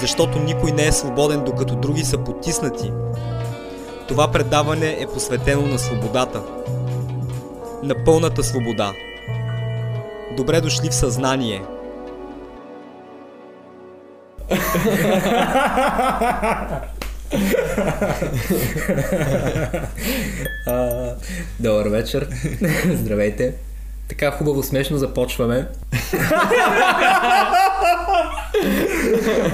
защото никой не е свободен, докато други са потиснати. Това предаване е посветено на свободата. На пълната свобода. Добре дошли в съзнание. добър вечер. Здравейте. Така хубаво смешно започваме.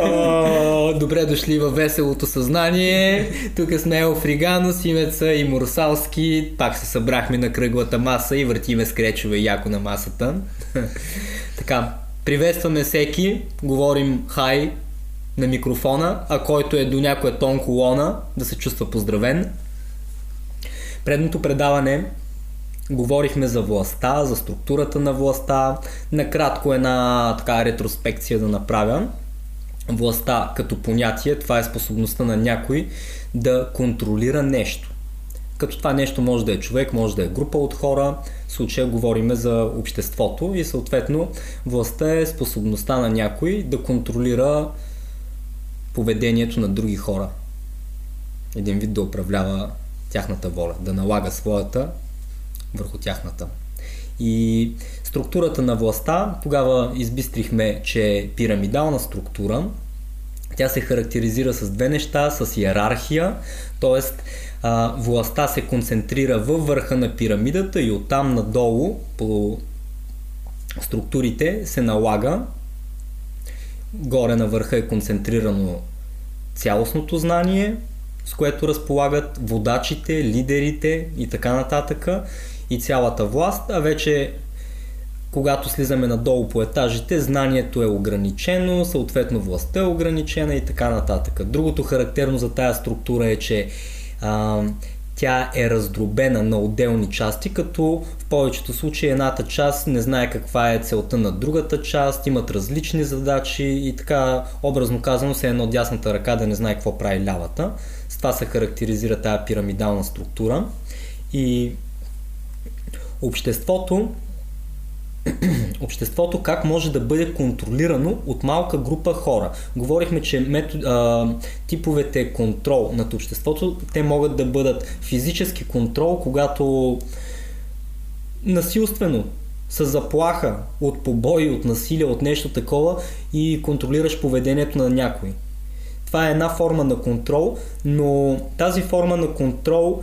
О, добре дошли във веселото съзнание. Тук сме Елфригано, Симеца и Мурсалски. Пак се събрахме на кръглата маса и въртиме скречове яко на масата. така, приветстваме всеки, говорим хай на микрофона, а който е до някоя тон колона, да се чувства поздравен. Предното предаване Говорихме за властта, за структурата на властта. Накратко една така ретроспекция да направя. Властта като понятие, това е способността на някой да контролира нещо. Като това нещо може да е човек, може да е група от хора, в случая говорим за обществото и съответно властта е способността на някой да контролира поведението на други хора. Един вид да управлява тяхната воля, да налага своята върху тяхната. И структурата на властта, тогава избистрихме, че е пирамидална структура. Тя се характеризира с две неща, с иерархия, т.е. властта се концентрира във върха на пирамидата и оттам надолу по структурите се налага. Горе на върха е концентрирано цялостното знание, с което разполагат водачите, лидерите и така нататък и цялата власт, а вече когато слизаме надолу по етажите, знанието е ограничено, съответно властта е ограничена и така нататък. Другото характерно за тая структура е, че а, тя е раздробена на отделни части, като в повечето случаи едната част не знае каква е целта на другата част, имат различни задачи и така образно казано се едно дясната ръка да не знае какво прави лявата. С това се характеризира тая пирамидална структура. И обществото обществото как може да бъде контролирано от малка група хора. Говорихме, че метод, а, типовете контрол над обществото, те могат да бъдат физически контрол, когато насилствено, с заплаха от побои, от насилие, от нещо такова и контролираш поведението на някой. Това е една форма на контрол, но тази форма на контрол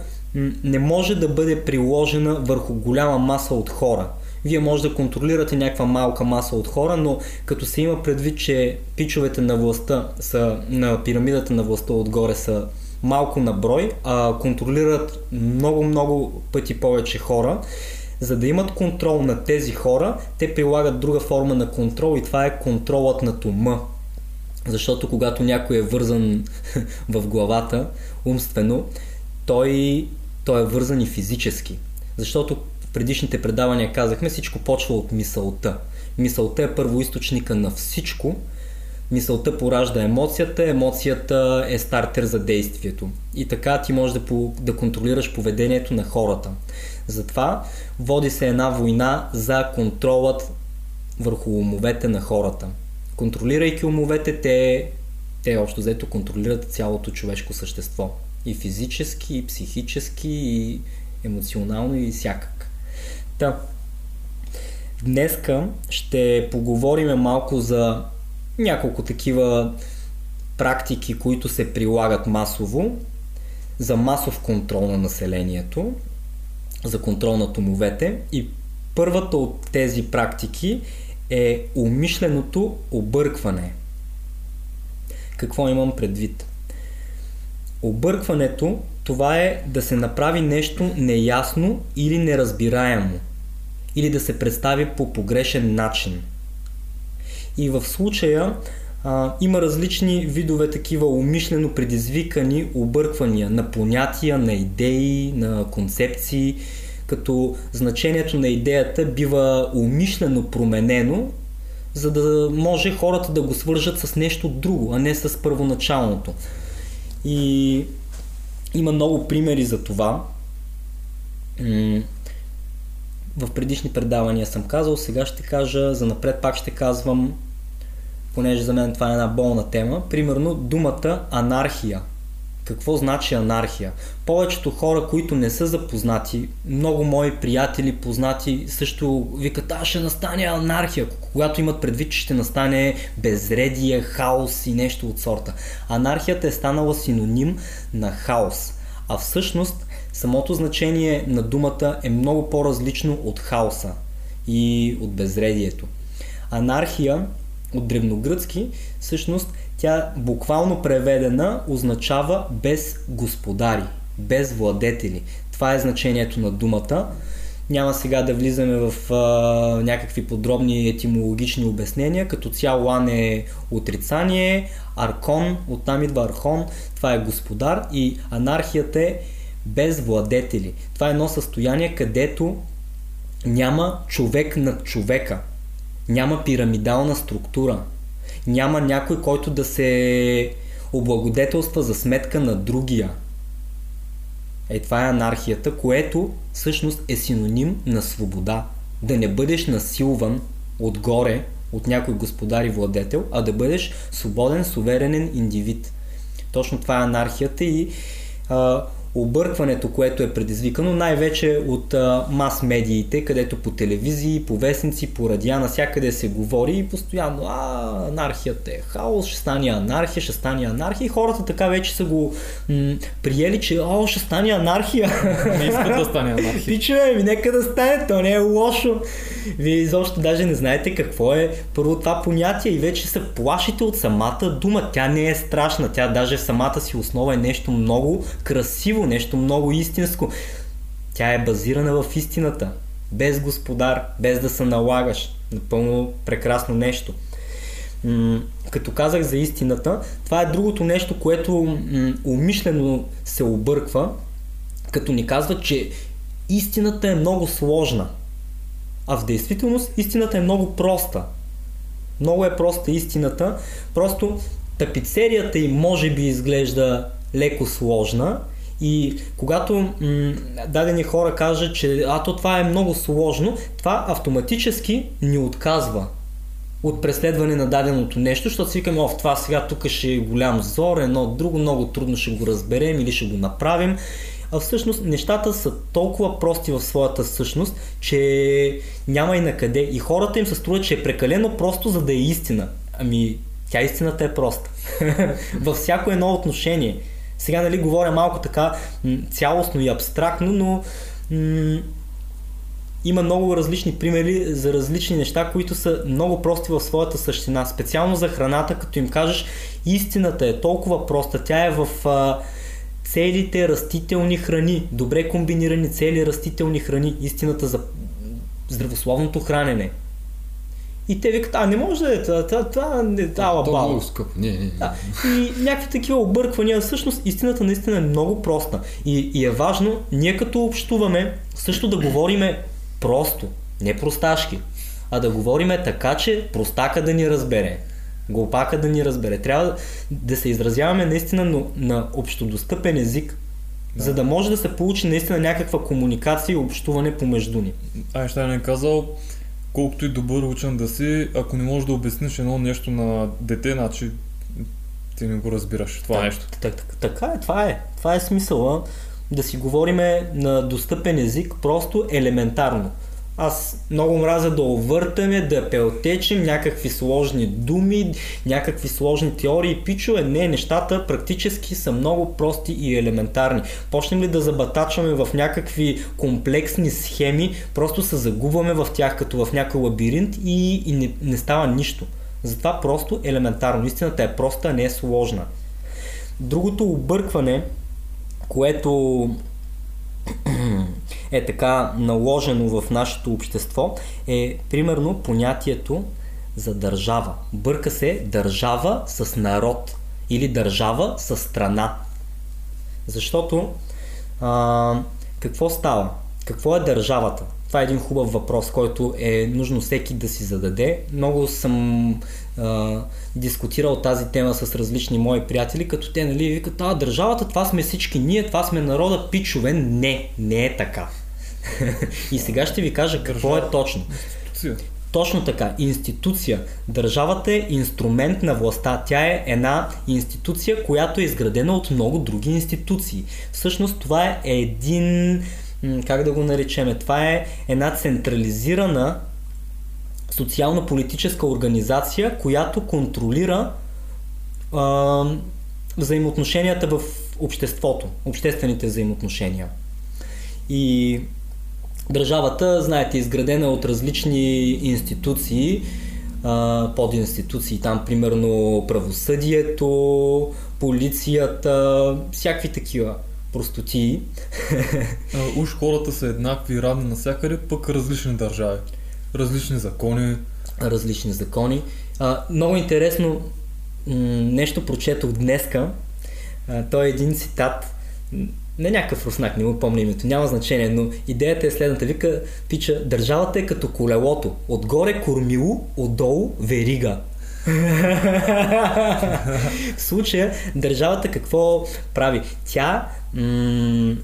не може да бъде приложена върху голяма маса от хора. Вие може да контролирате някаква малка маса от хора, но като се има предвид, че пичовете на властта са, на пирамидата на властта отгоре са малко на брой, а контролират много-много пъти повече хора, за да имат контрол на тези хора, те прилагат друга форма на контрол и това е контролът на ума. Защото когато някой е вързан в главата умствено, той той е вързан и физически. Защото в предишните предавания казахме, всичко почва от мисълта. Мисълта е първоисточника на всичко. Мисълта поражда емоцията, емоцията е стартер за действието. И така ти можеш да, да контролираш поведението на хората. Затова води се една война за контролът върху умовете на хората. Контролирайки умовете, те, те общо взето контролират цялото човешко същество. И физически, и психически, и емоционално, и всякак. Та, днеска ще поговорим малко за няколко такива практики, които се прилагат масово за масов контрол на населението, за контрол на томовете и първата от тези практики е умишленото объркване. Какво имам предвид? Объркването това е да се направи нещо неясно или неразбираемо. Или да се представи по погрешен начин. И в случая А, има различни видове такива умишлено предизвикани обърквания на понятия, на идеи, на концепции, като значението на идеята бива умишлено променено, за да може хората да го свържат с нещо друго, а не с първоначалното. И има много примери за това. В предишни предавания съм казал, сега ще кажа, за напред пак ще казвам, понеже за мен това е една болна тема. Примерно думата анархия – какво значи анархия? Повечето хора, които не са запознати, много мои приятели, познати, също викат, а ще настане анархия, когато имат предвид, че ще настане безредие, хаос и нещо от сорта. Анархията е станала синоним на хаос. А всъщност самото значение на думата е много по-различно от хаоса и от безредието. Анархия от древногръцки всъщност тя буквално преведена означава без господари, без владетели. Това е значението на думата. Няма сега да влизаме в а, някакви подробни етимологични обяснения. Като цяло Ан е отрицание, Аркон, оттам идва Архон, това е господар и анархията е без владетели. Това е едно състояние, където няма човек над човека. Няма пирамидална структура няма някой, който да се облагодетелства за сметка на другия. Е, това е анархията, което всъщност е синоним на свобода. Да не бъдеш насилван отгоре от някой господар и владетел, а да бъдеш свободен, суверенен индивид. Точно това е анархията и а, объркването, което е предизвикано най-вече от мас-медиите, където по телевизии, по вестници, по радиа, навсякъде се говори и постоянно, а, анархията е хаос, ще стане анархия, ще стане анархия и хората така вече са го м- приели, че о, ще стане анархия. Не искат да стане анархия. Пичове, ми нека да стане, то не е лошо. Вие изобщо даже не знаете какво е първо това понятие и вече се плашите от самата дума. Тя не е страшна, тя даже в самата си основа е нещо много красиво, нещо много истинско. Тя е базирана в истината, без господар, без да се налагаш. Напълно прекрасно нещо. М- като казах за истината, това е другото нещо, което м- умишлено се обърква, като ни казва, че истината е много сложна. А в действителност истината е много проста. Много е проста истината. Просто тапицерията им може би изглежда леко сложна и когато м- дадени хора кажат, че а то това е много сложно, това автоматически ни отказва от преследване на даденото нещо, защото си викаме, о, в това сега тук ще е голям зор, едно друго, много трудно ще го разберем или ще го направим а всъщност нещата са толкова прости в своята същност, че няма и на къде. И хората им се струва, че е прекалено просто, за да е истина. Ами, тя истината е проста. Във всяко едно отношение. Сега, нали, говоря малко така цялостно и абстрактно, но м- има много различни примери за различни неща, които са много прости в своята същина. Специално за храната, като им кажеш, истината е толкова проста. Тя е в а, целите растителни храни, добре комбинирани цели растителни храни, истината за здравословното хранене. И те викат, а не може да е, това, това, това не дава Това е бал. много скъпо. Не, не, не. Да. И някакви такива обърквания. Всъщност истината наистина е много проста. И, и е важно ние като общуваме също да говориме просто, не просташки, а да говориме така, че простака да ни разбере. Глупака да ни разбере. Трябва да се изразяваме наистина на, на общодостъпен език, да. за да може да се получи наистина някаква комуникация и общуване помежду ни. Айнщайн е казал, колкото и добър учен да си, ако не можеш да обясниш едно нещо на дете, значи ти не го разбираш това Так- нещо. Так, так, така е, това е. Това е смисъла да си говориме на достъпен език, просто елементарно. Аз много мразя да овъртаме, да пелтечем някакви сложни думи, някакви сложни теории, пичове. Не, нещата практически са много прости и елементарни. Почнем ли да забатачваме в някакви комплексни схеми, просто се загубваме в тях като в някой лабиринт и, и не, не става нищо. Затова просто елементарно. Истината е проста, не е сложна. Другото объркване, което е така наложено в нашето общество, е примерно понятието за държава. Бърка се държава с народ или държава с страна. Защото а, какво става? Какво е държавата? Това е един хубав въпрос, който е нужно всеки да си зададе. Много съм а, дискутирал тази тема с различни мои приятели, като те нали, викат, а държавата, това сме всички ние, това сме народа, пичове. Не, не е така. И сега ще ви кажа какво е точно. Точно така. Институция. Държавата е инструмент на властта. Тя е една институция, която е изградена от много други институции. Всъщност това е един, как да го наречеме, това е една централизирана социално-политическа организация, която контролира а, взаимоотношенията в обществото, обществените взаимоотношения. И Държавата, знаете, изградена от различни институции, подинституции, там примерно правосъдието, полицията, всякакви такива простотии. уж хората са еднакви, равни навсякъде, пък различни държави. Различни закони. Различни закони. А, много интересно м- нещо прочетох днеска. А, той е един цитат не някакъв руснак, не му помня името, няма значение, но идеята е следната. Вика, пича, държавата е като колелото. Отгоре кормило, отдолу верига. в случая държавата какво прави? Тя м-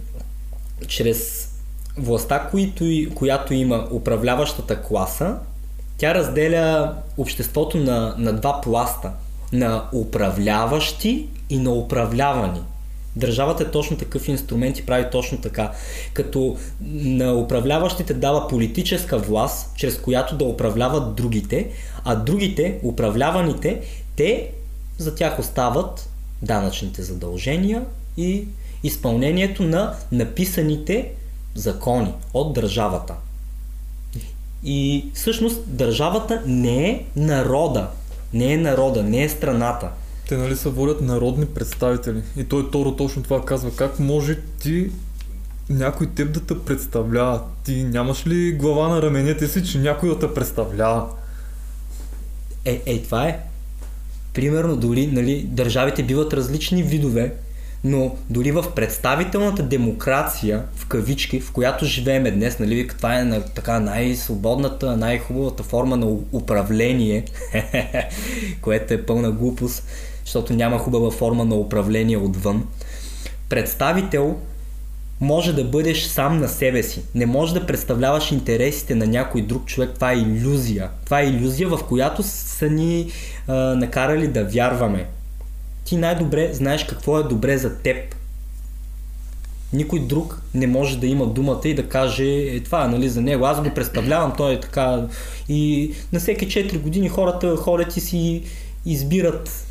чрез властта, която, която има управляващата класа, тя разделя обществото на, на два пласта. На управляващи и на управлявани. Държавата е точно такъв инструмент и прави точно така. Като на управляващите дава политическа власт, чрез която да управляват другите, а другите, управляваните, те за тях остават данъчните задължения и изпълнението на написаните закони от държавата. И всъщност държавата не е народа, не е народа, не е страната. Те нали се водят народни представители. И той Торо точно това казва. Как може ти някой теб да те представлява? Ти нямаш ли глава на раменете си, че някой да те представлява? Е, е, това е. Примерно, дори нали, държавите биват различни видове, но дори в представителната демокрация, в кавички, в която живееме днес, нали, това е на, така най-свободната, най-хубавата форма на управление, което е пълна глупост, защото няма хубава форма на управление отвън. Представител може да бъдеш сам на себе си. Не може да представляваш интересите на някой друг човек. Това е иллюзия. Това е иллюзия, в която са ни а, накарали да вярваме. Ти най-добре знаеш какво е добре за теб. Никой друг не може да има думата и да каже е, това е нали, за него. Аз го представлявам, той е така. И на всеки 4 години хората ходят и си избират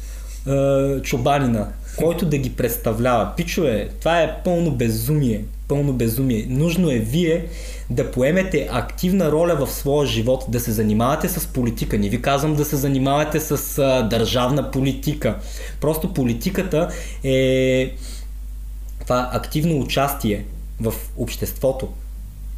е, чубанина, който да ги представлява. Пичове, това е пълно безумие. Пълно безумие. Нужно е вие да поемете активна роля в своя живот, да се занимавате с политика. Не ви казвам да се занимавате с а, държавна политика. Просто политиката е това активно участие в обществото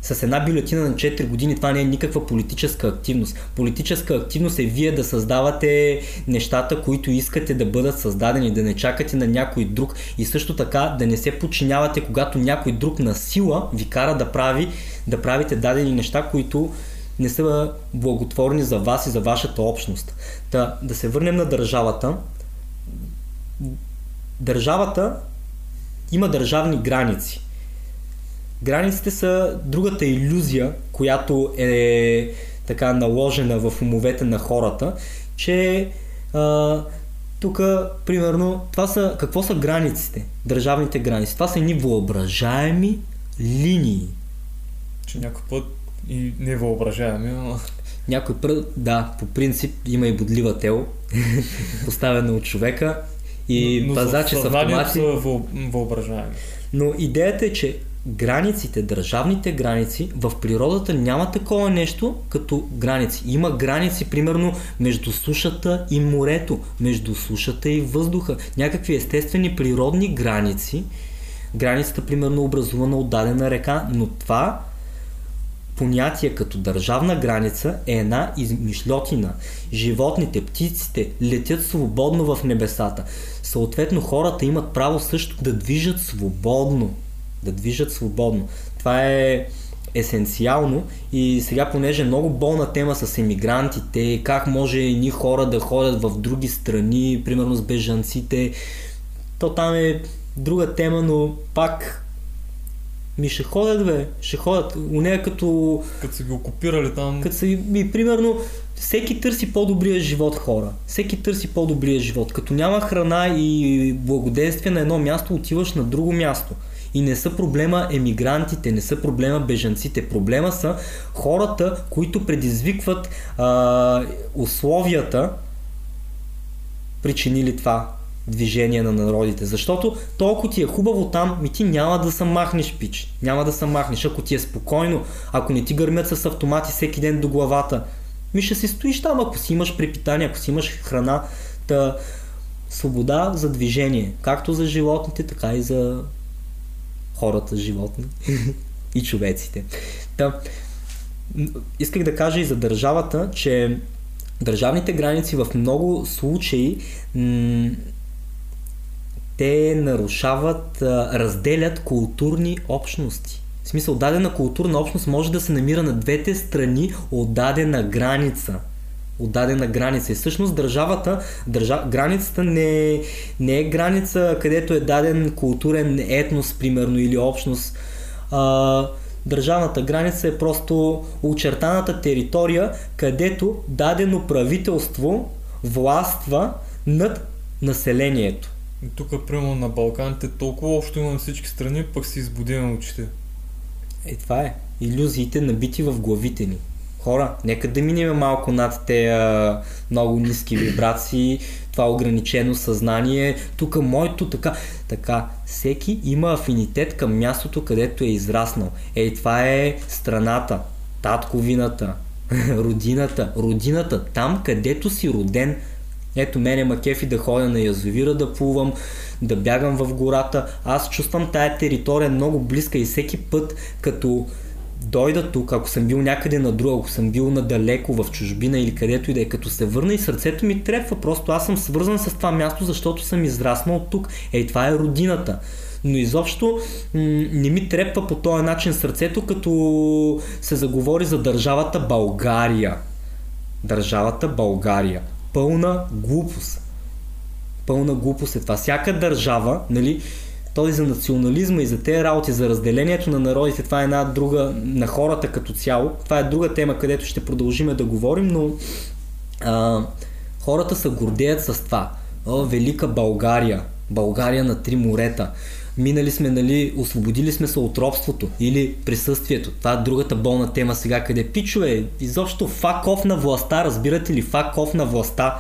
с една бюлетина на 4 години това не е никаква политическа активност. Политическа активност е вие да създавате нещата, които искате да бъдат създадени, да не чакате на някой друг и също така да не се подчинявате, когато някой друг на сила ви кара да прави, да правите дадени неща, които не са благотворни за вас и за вашата общност. Да, да се върнем на държавата. Държавата има държавни граници. Границите са другата иллюзия, която е така наложена в умовете на хората, че а, тук, примерно, това са, какво са границите, държавните граници? Това са едни въображаеми линии. Че някой път и невъображаеми, но... Някой път, да, по принцип има и бодлива тело, поставена от човека и но, но пазачи с автомати. са въображаеми. Но идеята е, че границите, държавните граници, в природата няма такова нещо като граници. Има граници, примерно, между сушата и морето, между сушата и въздуха. Някакви естествени природни граници. Границата, примерно, образувана от дадена река, но това понятие като държавна граница е една измишлетина. Животните, птиците летят свободно в небесата. Съответно хората имат право също да движат свободно. Да движат свободно. Това е есенциално и сега понеже е много болна тема с емигрантите, как може ни хора да ходят в други страни, примерно с бежанците, то там е друга тема, но пак ми ще ходят, бе, ще ходят. У нея като... Като са ги окупирали там. Като са, ми, примерно, всеки търси по-добрия живот хора. Всеки търси по-добрия живот. Като няма храна и благоденствие на едно място, отиваш на друго място. И не са проблема емигрантите, не са проблема бежанците. Проблема са хората, които предизвикват а, условията, причинили това движение на народите. Защото толкова ти е хубаво там, ми ти няма да се махнеш, пич. Няма да се махнеш. Ако ти е спокойно, ако не ти гърмят с автомати всеки ден до главата, ми ще си стоиш там, ако си имаш препитание, ако си имаш храна. Та, свобода за движение, както за животните, така и за хората, животни и човеците. Та, исках да кажа и за държавата, че държавните граници в много случаи м- те нарушават, разделят културни общности. В смисъл, дадена културна общност може да се намира на двете страни от дадена граница. От дадена граница. И всъщност държавата, държа, границата не, не е граница, където е даден културен етнос, примерно, или общност. А, държавната граница е просто очертаната територия, където дадено правителство властва над населението. Тук, примерно на Балканите, толкова общо имаме всички страни, пък си избудиме очите. Е, това е. Иллюзиите набити в главите ни. Хора, нека да минем малко над тези много ниски вибрации, това ограничено съзнание. Тук моето така. Така, всеки има афинитет към мястото, където е израснал. Ей, това е страната, татковината, родината, родината, там където си роден, ето мене ма кефи да ходя на язовира да плувам, да бягам в гората. Аз чувствам тая територия много близка и всеки път като дойда тук, ако съм бил някъде на друго, ако съм бил надалеко в чужбина или където и да е, като се върна и сърцето ми трепва, просто аз съм свързан с това място, защото съм израснал тук. Ей, това е родината. Но изобщо не ми трепва по този начин сърцето, като се заговори за държавата България. Държавата България пълна глупост. Пълна глупост е това. Всяка държава, нали, този за национализма и за тези работи, за разделението на народите, това е една друга, на хората като цяло. Това е друга тема, където ще продължим да говорим, но а, хората се гордеят с това. О, велика България, България на три морета. Минали сме, нали, освободили сме се от робството или присъствието. Това е другата болна тема сега, къде пичове, изобщо факов на властта, разбирате ли, факов на властта.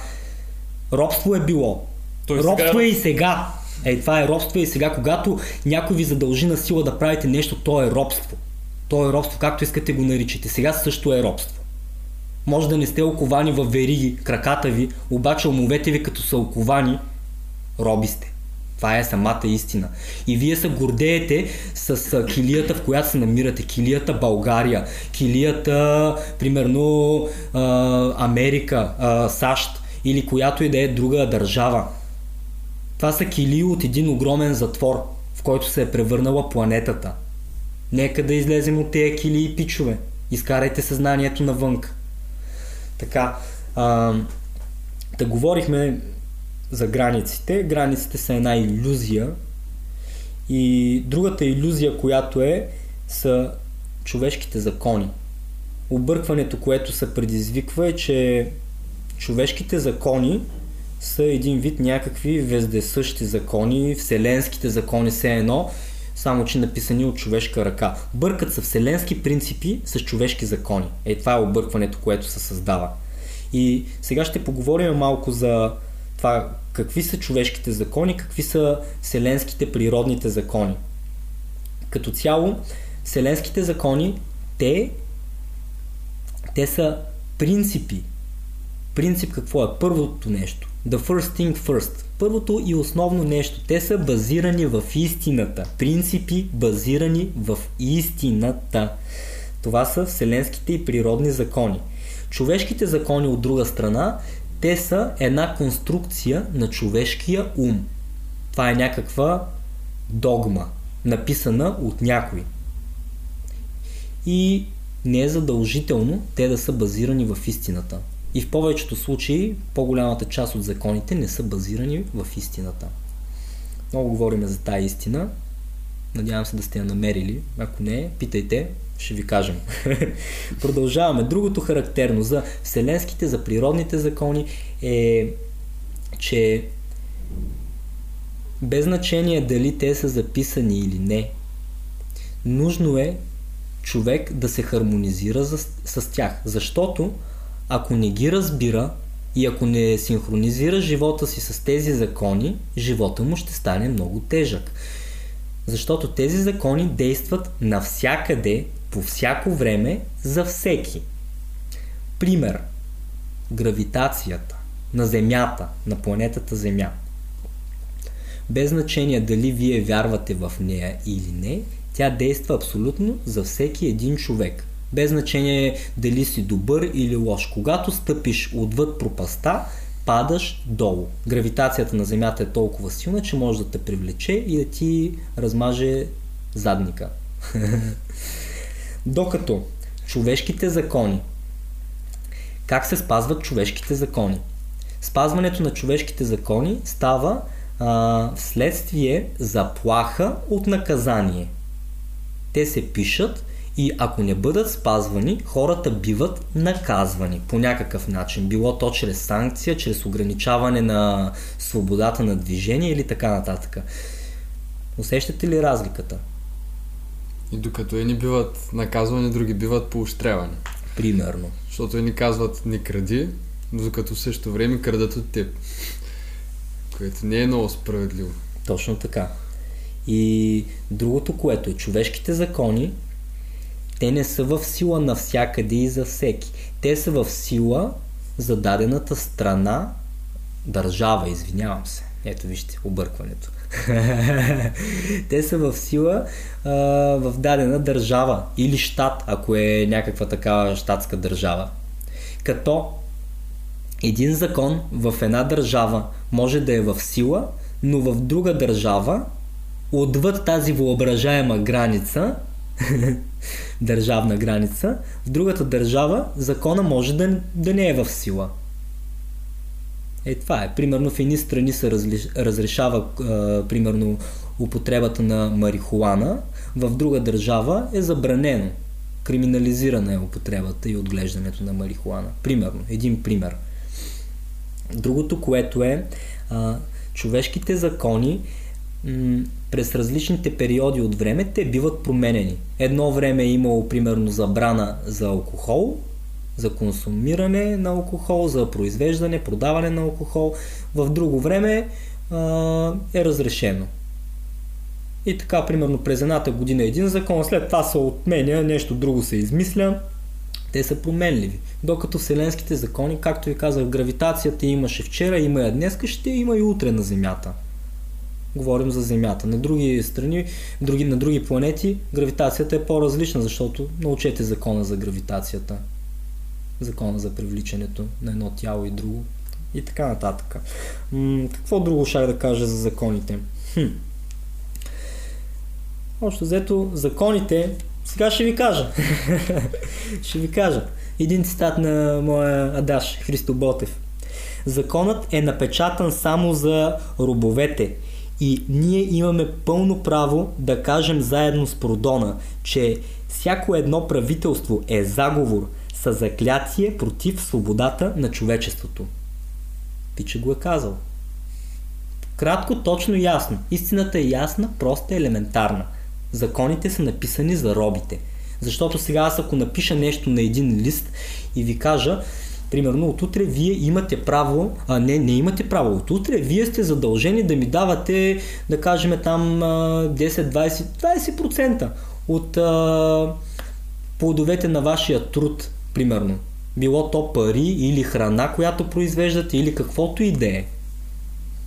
Робство е било. Той робство сега... е и сега. Ей, това е робство и сега, когато някой ви задължи на сила да правите нещо, то е робство. То е робство, както искате го наричате. Сега също е робство. Може да не сте оковани в вериги, краката ви, обаче умовете ви като са оковани, роби сте. Това е самата истина. И вие се гордеете с килията, в която се намирате. Килията България, килията, примерно, Америка, САЩ или която и да е друга държава. Това са килии от един огромен затвор, в който се е превърнала планетата. Нека да излезем от тези килии пичове. Изкарайте съзнанието навън. Така, а, да говорихме за границите. Границите са една иллюзия. И другата иллюзия, която е, са човешките закони. Объркването, което се предизвиква е, че човешките закони са един вид някакви вездесъщи закони, вселенските закони все едно, само че написани от човешка ръка. Бъркат са вселенски принципи с човешки закони. Е, това е объркването, което се създава. И сега ще поговорим малко за това какви са човешките закони, какви са вселенските природните закони. Като цяло, вселенските закони, те, те са принципи. Принцип какво е? Първото нещо. The first thing first. Първото и основно нещо. Те са базирани в истината. Принципи базирани в истината. Това са вселенските и природни закони. Човешките закони от друга страна, те са една конструкция на човешкия ум. Това е някаква догма, написана от някой. И не е задължително те да са базирани в истината. И в повечето случаи, по-голямата част от законите не са базирани в истината. Много говорим за тази истина. Надявам се да сте я намерили. Ако не, питайте, ще ви кажем. Продължаваме. Другото характерно за вселенските, за природните закони е, че без значение дали те са записани или не, нужно е човек да се хармонизира за, с тях. Защото ако не ги разбира и ако не синхронизира живота си с тези закони, живота му ще стане много тежък. Защото тези закони действат навсякъде, по всяко време, за всеки. Пример. Гравитацията на Земята, на планетата Земя. Без значение дали вие вярвате в нея или не, тя действа абсолютно за всеки един човек. Без значение дали си добър или лош. Когато стъпиш отвъд пропаста, падаш долу. Гравитацията на Земята е толкова силна, че може да те привлече и да ти размаже задника. Докато човешките закони, как се спазват човешките закони? Спазването на човешките закони става а, вследствие заплаха от наказание. Те се пишат и ако не бъдат спазвани, хората биват наказвани по някакъв начин. Било то чрез санкция, чрез ограничаване на свободата на движение или така нататък. Усещате ли разликата? И докато едни биват наказвани, други биват поощрявани. Примерно. Защото едни казват не кради, но докато в същото време крадат от теб. Което не е много справедливо. Точно така. И другото, което е човешките закони, те не са в сила навсякъде и за всеки. Те са в сила за дадената страна, държава, извинявам се. Ето вижте, объркването. Те са в сила а, в дадена държава или щат, ако е някаква такава щатска държава. Като един закон в една държава може да е в сила, но в друга държава, отвъд тази въображаема граница, държавна граница, в другата държава закона може да, да не е в сила. Е, това е. Примерно в едни страни се разли, разрешава а, примерно употребата на марихуана, в друга държава е забранено. Криминализирана е употребата и отглеждането на марихуана. Примерно, един пример. Другото, което е а, човешките закони през различните периоди от време те биват променени. Едно време е имало примерно забрана за алкохол, за консумиране на алкохол, за произвеждане, продаване на алкохол. В друго време а, е разрешено. И така, примерно през едната година един закон, след това се отменя, нещо друго се измисля. Те са променливи. Докато вселенските закони, както ви казах, гравитацията имаше вчера, има я днес, ще има и утре на Земята. Говорим за Земята. На други страни, други, на други планети, гравитацията е по-различна, защото научете закона за гравитацията закона за привличането на едно тяло и друго и така нататък. М- какво друго ще да кажа за законите? Хм. Общо взето, законите, сега ще ви кажа. ще ви кажа. Един цитат на моя адаш, Христо Ботев. Законът е напечатан само за робовете и ние имаме пълно право да кажем заедно с Продона, че всяко едно правителство е заговор – са заклятие против свободата на човечеството. Пича го е казал. Кратко, точно ясно. Истината е ясна, проста елементарна. Законите са написани за робите. Защото сега аз ако напиша нещо на един лист и ви кажа, примерно отутре вие имате право, а не, не имате право, отутре вие сте задължени да ми давате, да кажем там 10-20, 20% от а, плодовете на вашия труд примерно. Било то пари или храна, която произвеждате или каквото и да е.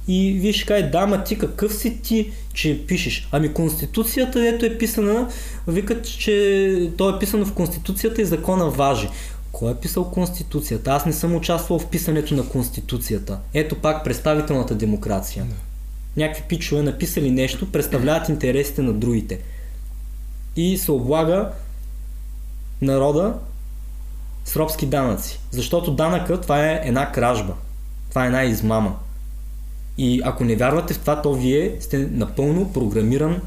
И вие ще кажете, да, ма ти какъв си ти, че пишеш? Ами Конституцията, дето е писана, викат, че то е писано в Конституцията и закона важи. Кой е писал Конституцията? Аз не съм участвал в писането на Конституцията. Ето пак представителната демокрация. Някакви пичове написали нещо, представляват интересите на другите. И се облага народа с робски данъци. Защото данъка това е една кражба. Това е една измама. И ако не вярвате в това, то вие сте напълно програмиран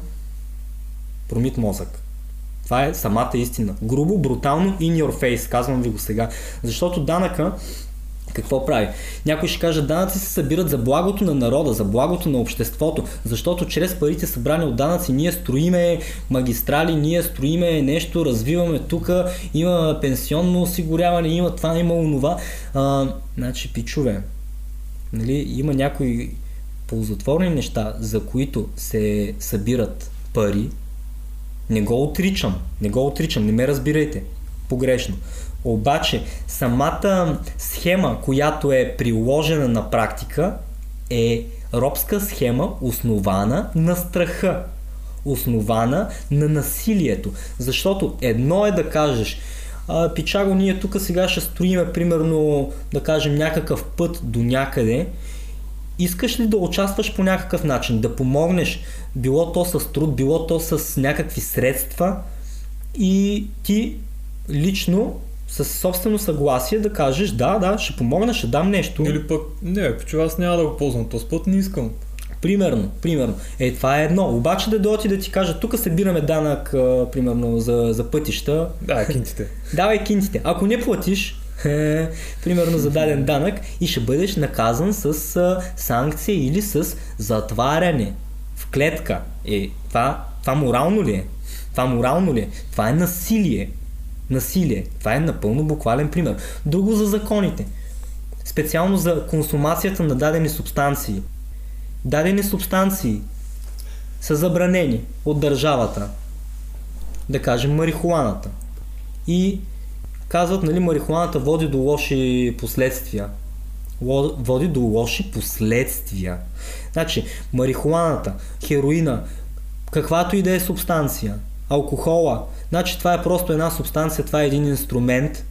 промит мозък. Това е самата истина. Грубо, брутално, in your face, казвам ви го сега. Защото данъка какво прави? Някой ще каже, данъци се събират за благото на народа, за благото на обществото, защото чрез парите събрани от данъци ние строиме магистрали, ние строиме нещо, развиваме тук, има пенсионно осигуряване, има това, има онова. А, значи, пичове, нали, има някои ползотворни неща, за които се събират пари, не го отричам, не го отричам, не ме разбирайте погрешно. Обаче самата схема, която е приложена на практика, е робска схема, основана на страха, основана на насилието. Защото едно е да кажеш, а, Пичаго, ние тук сега ще строиме, примерно, да кажем, някакъв път до някъде. Искаш ли да участваш по някакъв начин, да помогнеш, било то с труд, било то с някакви средства и ти лично с собствено съгласие да кажеш да, да, ще помогна, ще дам нещо. Или пък, не, че аз няма да го ползвам този път, не искам. Примерно, примерно. Е, това е едно. Обаче да дойдат и да ти кажа, тук събираме данък, а, примерно, за, за пътища. Да, кинтите. Давай кинтите. Ако не платиш, примерно за даден данък и ще бъдеш наказан с санкция или с затваряне в клетка. Е, това, това морално ли е? Това морално ли е? Това е насилие насилие. Това е напълно буквален пример. Друго за законите. Специално за консумацията на дадени субстанции. Дадени субстанции са забранени от държавата. Да кажем марихуаната. И казват, нали, марихуаната води до лоши последствия. Води до лоши последствия. Значи, марихуаната, хероина, каквато и да е субстанция, алкохола, Значи това е просто една субстанция, това е един инструмент,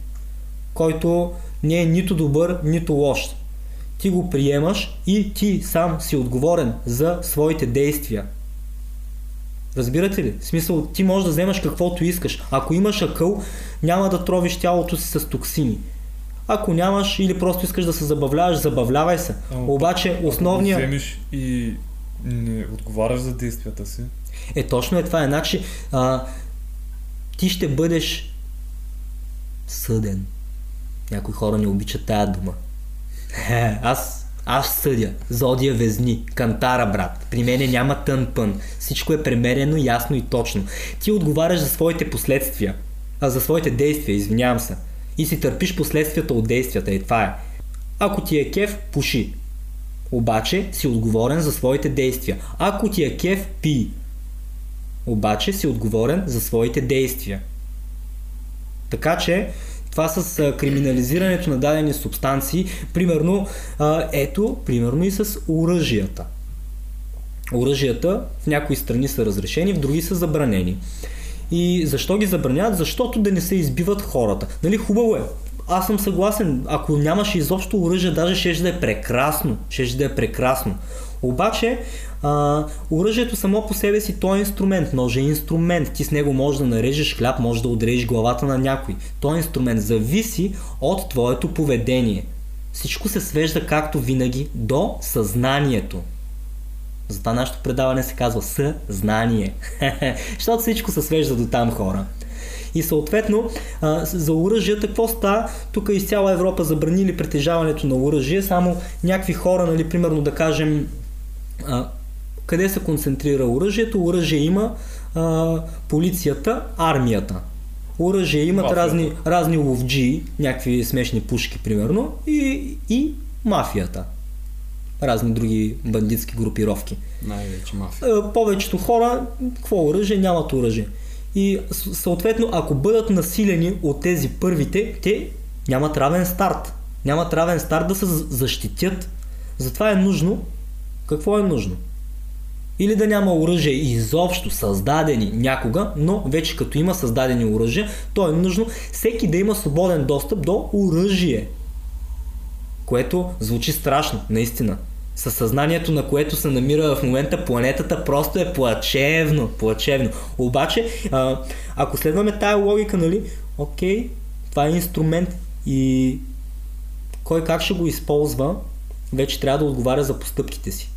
който не е нито добър, нито лош. Ти го приемаш и ти сам си отговорен за своите действия. Разбирате ли? В смисъл, ти можеш да вземаш каквото искаш. Ако имаш акъл, няма да тровиш тялото си с токсини. Ако нямаш или просто искаш да се забавляваш, забавлявай се. Ама, Обаче основният... Ако вземеш и не отговаряш за действията си. Е, точно е това. Е. Значи, а, ти ще бъдеш съден. Някои хора не обичат тая дума. Аз, аз съдя. Зодия везни. Кантара, брат. При мене няма тън пън. Всичко е премерено, ясно и точно. Ти отговаряш за своите последствия. А за своите действия, извинявам се. И си търпиш последствията от действията. И това е. Ако ти е кеф, пуши. Обаче си отговорен за своите действия. Ако ти е кеф, пи обаче си отговорен за своите действия. Така че това с криминализирането на дадени субстанции, примерно, ето, примерно и с оръжията. Оръжията в някои страни са разрешени, в други са забранени. И защо ги забраняват? Защото да не се избиват хората. Нали, хубаво е. Аз съм съгласен. Ако нямаше изобщо оръжие, даже ще да е прекрасно. Ще да е прекрасно. Обаче, а, оръжието само по себе си, то е инструмент. Нож е инструмент. Ти с него можеш да нарежеш хляб, можеш да отрежеш главата на някой. То е инструмент. Зависи от твоето поведение. Всичко се свежда, както винаги, до съзнанието. Затова нашето предаване се казва съзнание. Защото всичко се свежда до там хора. И съответно, а, за оръжията, какво става? Тук из цяла Европа забранили притежаването на оръжие, само някакви хора, нали, примерно да кажем, а, къде се концентрира оръжието? Оръжие има а, полицията, армията. Оръжие имат Мафия. разни, разни ловджи, някакви смешни пушки, примерно, и, и мафията. Разни други бандитски групировки. Най-вече мафия. Повечето хора, какво оръжие? Нямат оръжие. И съответно, ако бъдат насилени от тези първите, те нямат равен старт. Нямат равен старт да се защитят. Затова е нужно Какво е нужно? Или да няма оръжие изобщо създадени някога, но вече като има създадени оръжия, то е нужно всеки да има свободен достъп до оръжие. Което звучи страшно, наистина. Със съзнанието, на което се намира в момента планетата, просто е плачевно. Плачевно. Обаче, ако следваме тая логика, нали, окей, това е инструмент и кой как ще го използва, вече трябва да отговаря за постъпките си.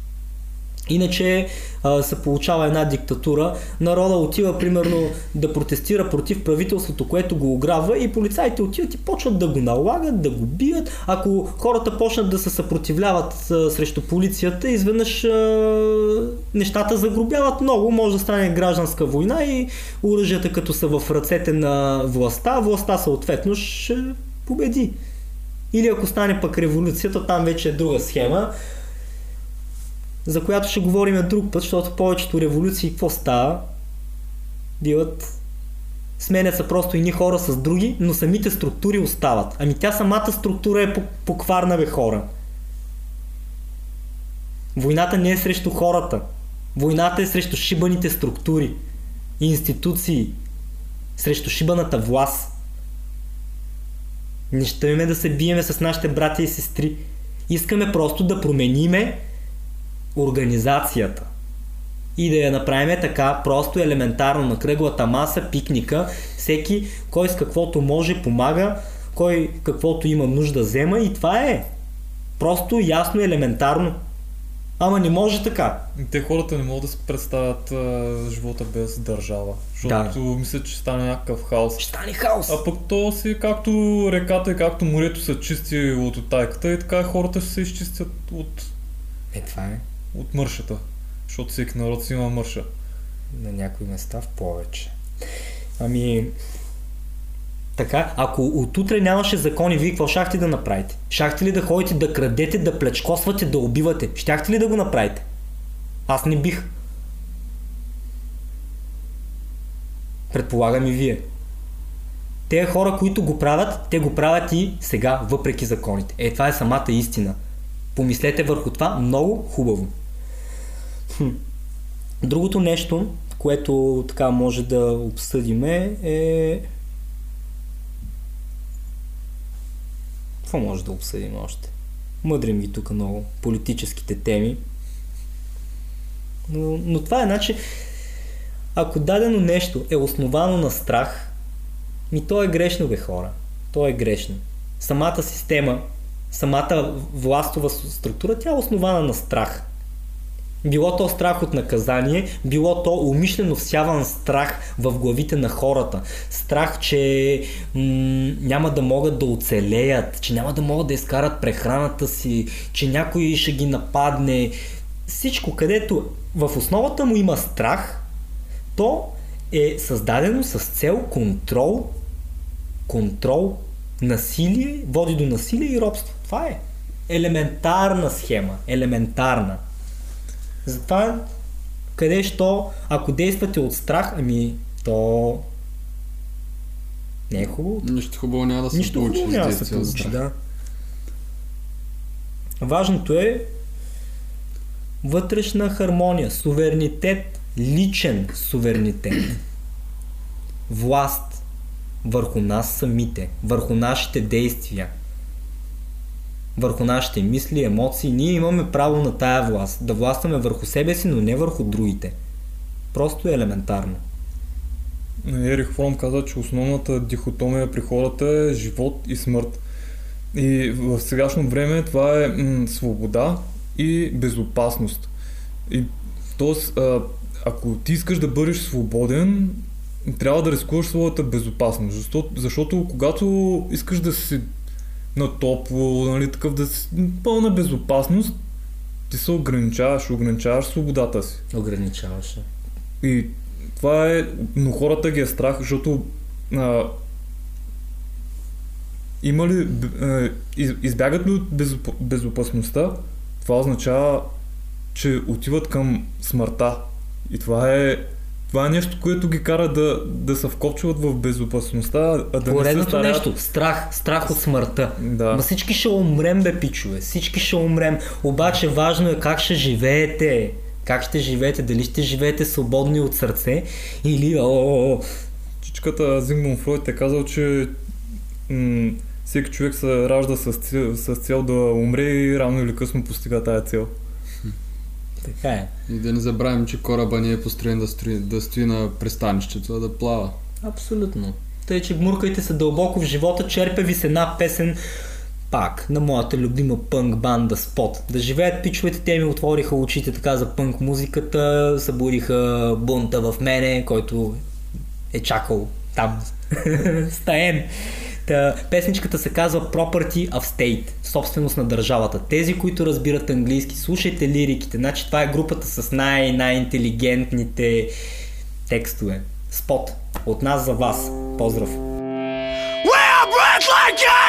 Иначе а, се получава една диктатура. Народа отива, примерно, да протестира против правителството, което го ограбва и полицаите отиват и почват да го налагат, да го бият. Ако хората почнат да се съпротивляват а, срещу полицията, изведнъж а, нещата загробяват много. Може да стане гражданска война и оръжията като са в ръцете на властта, властта съответно ще победи. Или ако стане пък революцията, там вече е друга схема за която ще говорим друг път, защото повечето революции какво става? Биват сменят се просто едни хора с други, но самите структури остават. Ами тя самата структура е покварна бе хора. Войната не е срещу хората. Войната е срещу шибаните структури, институции, срещу шибаната власт. Не ще да се биеме с нашите брати и сестри. Искаме просто да промениме организацията и да я направим така просто елементарно на кръглата маса, пикника, всеки кой с каквото може помага, кой каквото има нужда взема и това е. Просто ясно, елементарно. Ама не може така. Те хората не могат да се представят а, живота без държава. Защото да. мислят, че стане някакъв хаос. Ще стане хаос. А пък то си както реката и както морето се чисти от отайката и така хората ще се изчистят от... Е, това е от мършата. Защото всеки народ си има мърша. На някои места в повече. Ами, така, ако отутре нямаше закони, вие какво шахте да направите? Шахте ли да ходите да крадете, да плечкосвате, да убивате? Щяхте ли да го направите? Аз не бих. Предполагам и вие. Те хора, които го правят, те го правят и сега, въпреки законите. Е, това е самата истина. Помислете върху това много хубаво. Другото нещо, което така може да обсъдиме е... Какво може да обсъдим още? Мъдрим ги тук много. Политическите теми. Но, но това е, значи, ако дадено нещо е основано на страх, ми то е грешно, бе хора. То е грешно. Самата система, самата властова структура, тя е основана на страх. Било то страх от наказание, било то умишлено всяван страх в главите на хората. Страх, че м- няма да могат да оцелеят, че няма да могат да изкарат прехраната си, че някой ще ги нападне. Всичко, където в основата му има страх, то е създадено с цел контрол, контрол, насилие, води до насилие и робство. Това е елементарна схема, елементарна. Затова, къде що, ако действате от страх, ами, то не е хубаво. Нищо хубаво няма да се Нищо получи. хубаво няма да се получи, да. Важното е вътрешна хармония, суверенитет, личен суверенитет, власт върху нас самите, върху нашите действия – върху нашите мисли, емоции. Ние имаме право на тая власт. Да властваме върху себе си, но не върху другите. Просто е елементарно. Ерих Фром каза, че основната дихотомия при хората е живот и смърт. И в сегашно време това е м- свобода и безопасност. И тоест, а, ако ти искаш да бъдеш свободен, трябва да рискуваш своята безопасност. Защото, защото когато искаш да си на топло, нали, такъв да си пълна безопасност, ти се ограничаваш, ограничаваш свободата си. Ограничаваш. И това е, но хората ги е страх, защото а, има ли, а, избягат ли от безоп, безопасността, това означава, че отиват към смъртта. И това е това е нещо, което ги кара да, да се вкопчват в безопасността, а да не се Поредното стараят... нещо. Страх. Страх от смъртта. Да. Ма всички ще умрем, бе, пичове. Всички ще умрем. Обаче важно е как ще живеете. Как ще живеете? Дали ще живеете свободни от сърце или о, о, о, Чичката Зигмун Фройд е казал, че м- всеки човек се ражда с цел, с цел да умре и рано или късно постига тая цел. Така е. И да не забравим, че кораба не е построен да стои, да стои на пристанището, а да плава. Абсолютно. Тъй, че гмуркайте се дълбоко в живота, черпе ви с една песен пак на моята любима пънк банда Спот. Да живеят пичовете, те ми отвориха очите така за пънк музиката, събудиха бунта в мене, който е чакал там. Стаен. Та, песничката се казва Property of State, собственост на държавата. Тези, които разбират английски, слушайте лириките. Значи това е групата с най- най-интелигентните текстове. Спот. От нас за вас. Поздрав. We are like cattle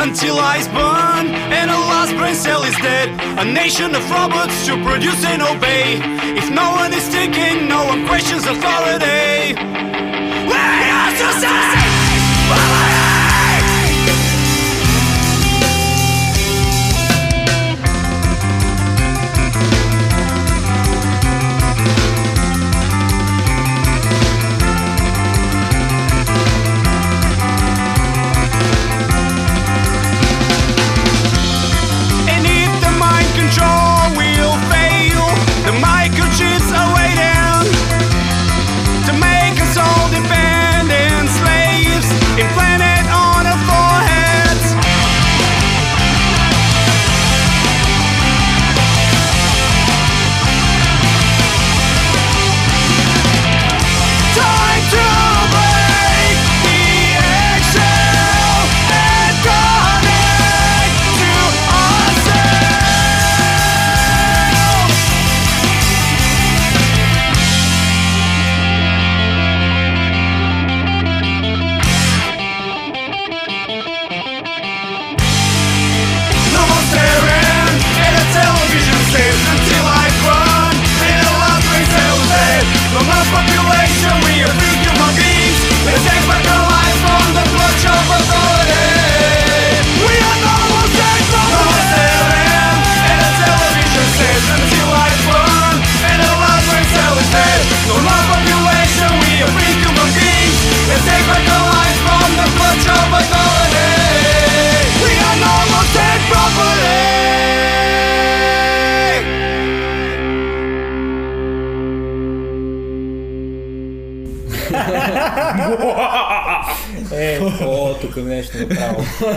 until eyes burn and a last brain cell is dead. A nation of robots to produce and obey. If no one is thinking, no one questions authority. We're here to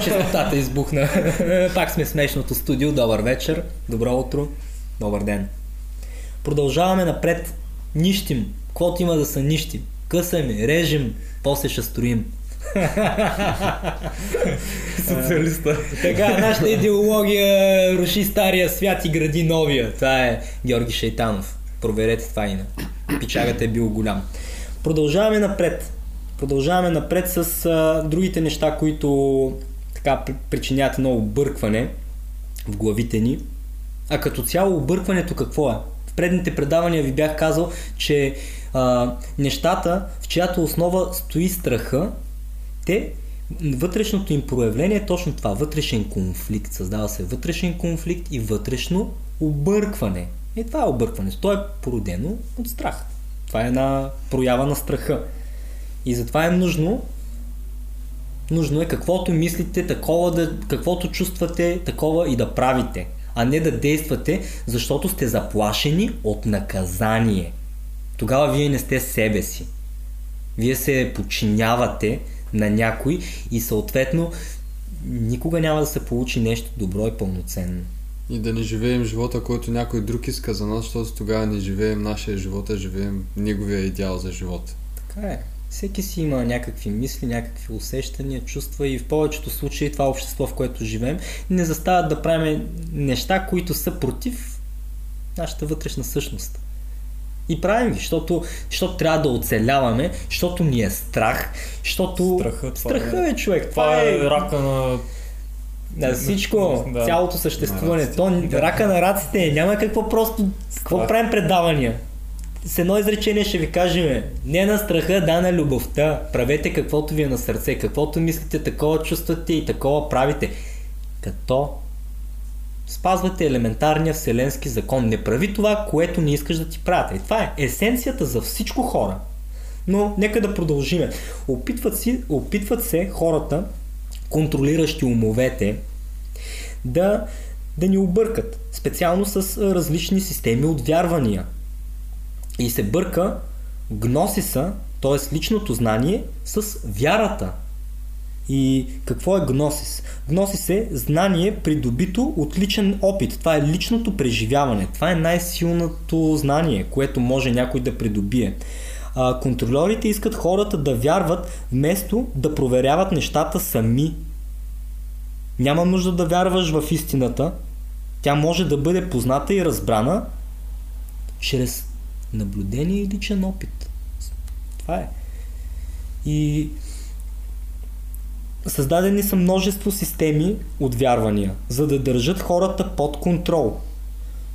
Честотата избухна. Пак сме смешното студио. Добър вечер, добро утро, добър ден. Продължаваме напред. Нищим. Каквото има да са нищим. Късаме, режем, после ще строим. Социалиста. Така, нашата идеология руши стария свят и гради новия. Това е Георги Шейтанов. Проверете това име. Пичагът е бил голям. Продължаваме напред. Продължаваме напред с а, другите неща, които така при- причиняват едно объркване в главите ни. А като цяло объркването какво е? В предните предавания ви бях казал, че а, нещата, в чиято основа стои страха, те, вътрешното им проявление е точно това, вътрешен конфликт. Създава се вътрешен конфликт и вътрешно объркване. И това е объркване. То е породено от страх. Това е една проява на страха. И затова е нужно Нужно е каквото мислите, такова да, каквото чувствате, такова и да правите. а не да действате, защото сте заплашени от наказание. Тогава вие не сте себе си. Вие се подчинявате на някой и съответно никога няма да се получи нещо добро и пълноценно. И да не живеем живота, който някой друг иска за нас, защото тогава не живеем нашия живот, а живеем неговия идеал за живота. Така е. Всеки си има някакви мисли, някакви усещания, чувства и в повечето случаи това общество, в което живеем, не застават да правим неща, които са против нашата вътрешна същност. И правим ги, защото, защото трябва да оцеляваме, защото ни е страх, защото... Страха, това Страха е- е, човек. Това е рака на... На всичко, Да. цялото съществуване. На То рака на раците, е, няма какво просто... Какво правим предавания? С едно изречение ще ви кажем, не на страха, да на любовта. Правете каквото ви е на сърце, каквото мислите, такова чувствате и такова правите. Като спазвате елементарния вселенски закон. Не прави това, което не искаш да ти правят. И това е есенцията за всичко хора. Но нека да продължиме. Опитват, си, опитват се хората, контролиращи умовете, да, да ни объркат. Специално с различни системи от вярвания. И се бърка гносиса, т.е. личното знание, с вярата. И какво е гносис? Гносис е знание придобито от личен опит. Това е личното преживяване. Това е най-силното знание, което може някой да придобие. А, контролерите искат хората да вярват, вместо да проверяват нещата сами. Няма нужда да вярваш в истината. Тя може да бъде позната и разбрана чрез наблюдение и личен опит. Това е. И създадени са множество системи от вярвания, за да държат хората под контрол.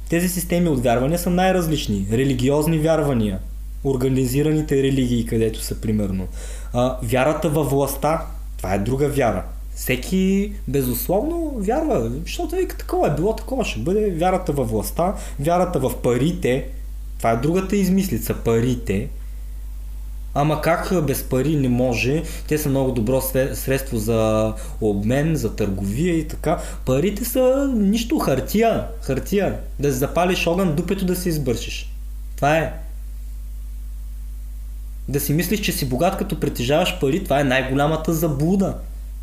Тези системи от вярвания са най-различни. Религиозни вярвания, организираните религии, където са примерно. А, вярата във властта, това е друга вяра. Всеки безусловно вярва, защото вика такова е било, такова ще бъде. Вярата във властта, вярата в парите, това е другата измислица, парите. Ама как без пари не може? Те са много добро средство за обмен, за търговия и така. Парите са нищо, хартия. Хартия. Да си запалиш огън, дупето да си избършиш. Това е. Да си мислиш, че си богат като притежаваш пари, това е най-голямата заблуда.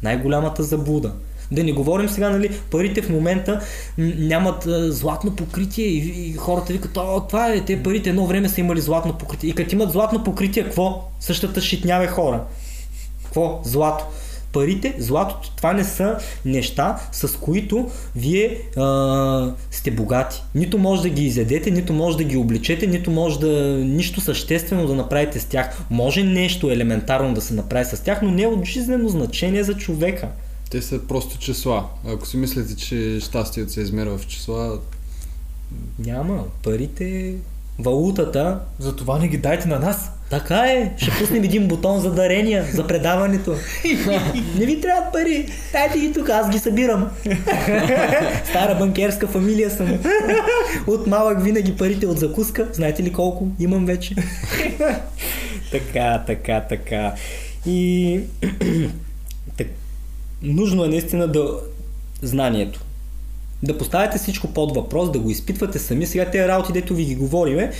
Най-голямата заблуда. Да не говорим сега, нали, парите в момента нямат златно покритие и, и хората викат, о, това е, те парите едно време са имали златно покритие. И като имат златно покритие, какво? Същата шитняве хора. Какво? Злато. Парите, златото, това не са неща, с които вие а, сте богати. Нито може да ги изядете, нито може да ги обличете, нито може да нищо съществено да направите с тях. Може нещо елементарно да се направи с тях, но не е от жизнено значение за човека. Те са просто числа. Ако си мислите, че щастието се измерва в числа, Няма. Парите, валутата, Затова не ги дайте на нас. така е. Ще пуснем един бутон за дарения, за предаването. Не ви трябват пари. Дайте ги тук, аз ги събирам. Стара банкерска фамилия съм. От малък винаги парите от закуска. Знаете ли колко имам вече? така, така, така. И нужно е наистина да знанието. Да поставяте всичко под въпрос, да го изпитвате сами. Сега тези работи, дето ви ги говориме,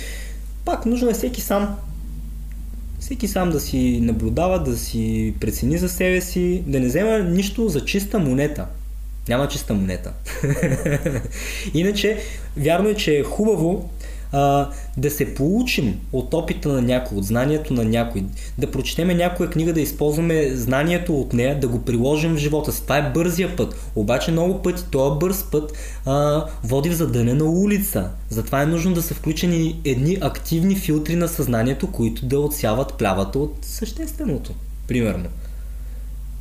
пак нужно е всеки сам. Всеки сам да си наблюдава, да си прецени за себе си, да не взема нищо за чиста монета. Няма чиста монета. Иначе, вярно е, че е хубаво а, да се получим от опита на някой, от знанието на някой, да прочетеме някоя книга, да използваме знанието от нея, да го приложим в живота си. Това е бързия път. Обаче много пъти този бърз път а, води в задънена улица. Затова е нужно да са включени едни активни филтри на съзнанието, които да отсяват плявата от същественото. Примерно.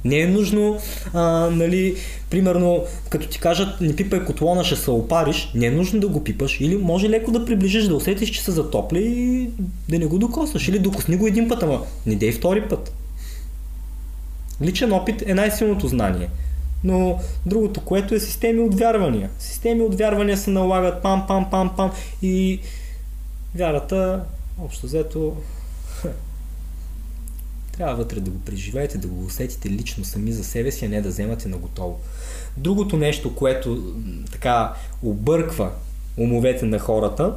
Не е нужно, а, нали, примерно, като ти кажат не пипай котлона, ще се опариш, не е нужно да го пипаш или може леко да приближиш, да усетиш, че се затопля и да не го докосваш или докосни го един път, ама не дей втори път. Личен опит е най-силното знание. Но другото, което е системи от вярвания. Системи от вярвания се налагат пам, пам, пам, пам и вярата, общо взето, Трябва вътре да го преживеете, да го усетите лично сами за себе си, а не да вземате на готово. Другото нещо, което така обърква умовете на хората,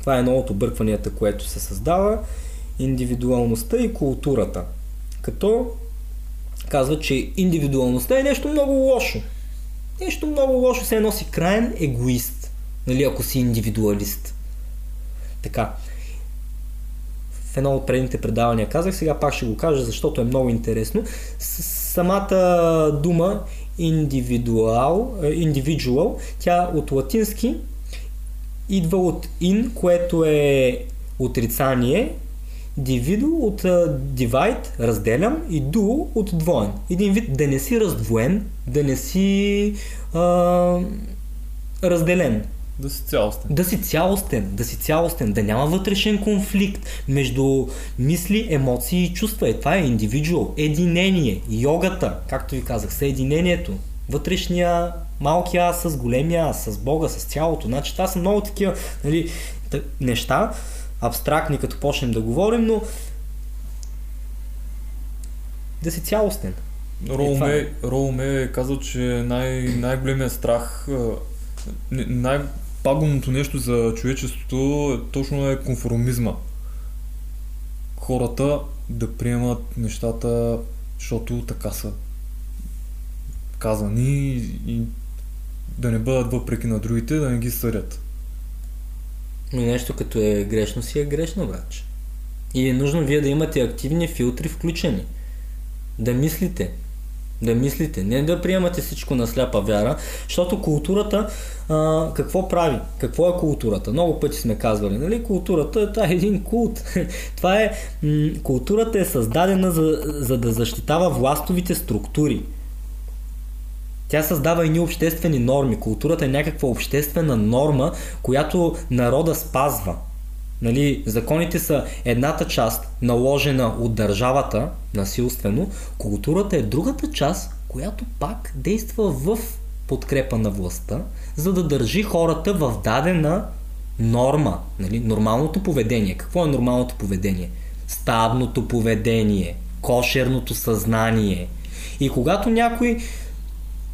това е едно от объркванията, което се създава, индивидуалността и културата. Като казва, че индивидуалността е нещо много лошо. Нещо много лошо, се носи краен егоист. Нали, ако си индивидуалист. Така. Едно от предните предавания казах, сега пак ще го кажа, защото е много интересно. С- самата дума индивидуал, е, individual, тя от латински идва от in, което е отрицание, dividu от а, divide, разделям и duo от двоен. Един вид да не си раздвоен, да не си а, разделен. Да си цялостен. Да си цялостен, да си цялостен, да няма вътрешен конфликт между мисли, емоции и чувства. И това е индивидуал, единение, йогата, както ви казах, съединението, вътрешния малкия аз с големия аз, с Бога, с цялото. Значи това са много такива нали, неща, абстрактни, като почнем да говорим, но да си цялостен. Роуме, е. Роуме е казал, че най- най-големият страх, а, най-пагубното нещо за човечеството е, точно е конформизма. Хората да приемат нещата, защото така са казани и да не бъдат въпреки на другите, да не ги съдят. Но нещо като е грешно си е грешно, братче. И е нужно вие да имате активни филтри включени. Да мислите. Да мислите. Не да приемате всичко на сляпа вяра, защото културата а, какво прави? Какво е културата? Много пъти сме казвали, нали? Културата това е един култ. това е... М- културата е създадена за, за да защитава властовите структури. Тя създава едни обществени норми. Културата е някаква обществена норма, която народа спазва. Нали, законите са едната част, наложена от държавата насилствено, културата е другата част, която пак действа в подкрепа на властта, за да държи хората в дадена норма, нали, нормалното поведение. Какво е нормалното поведение? Стадното поведение, кошерното съзнание. И когато някой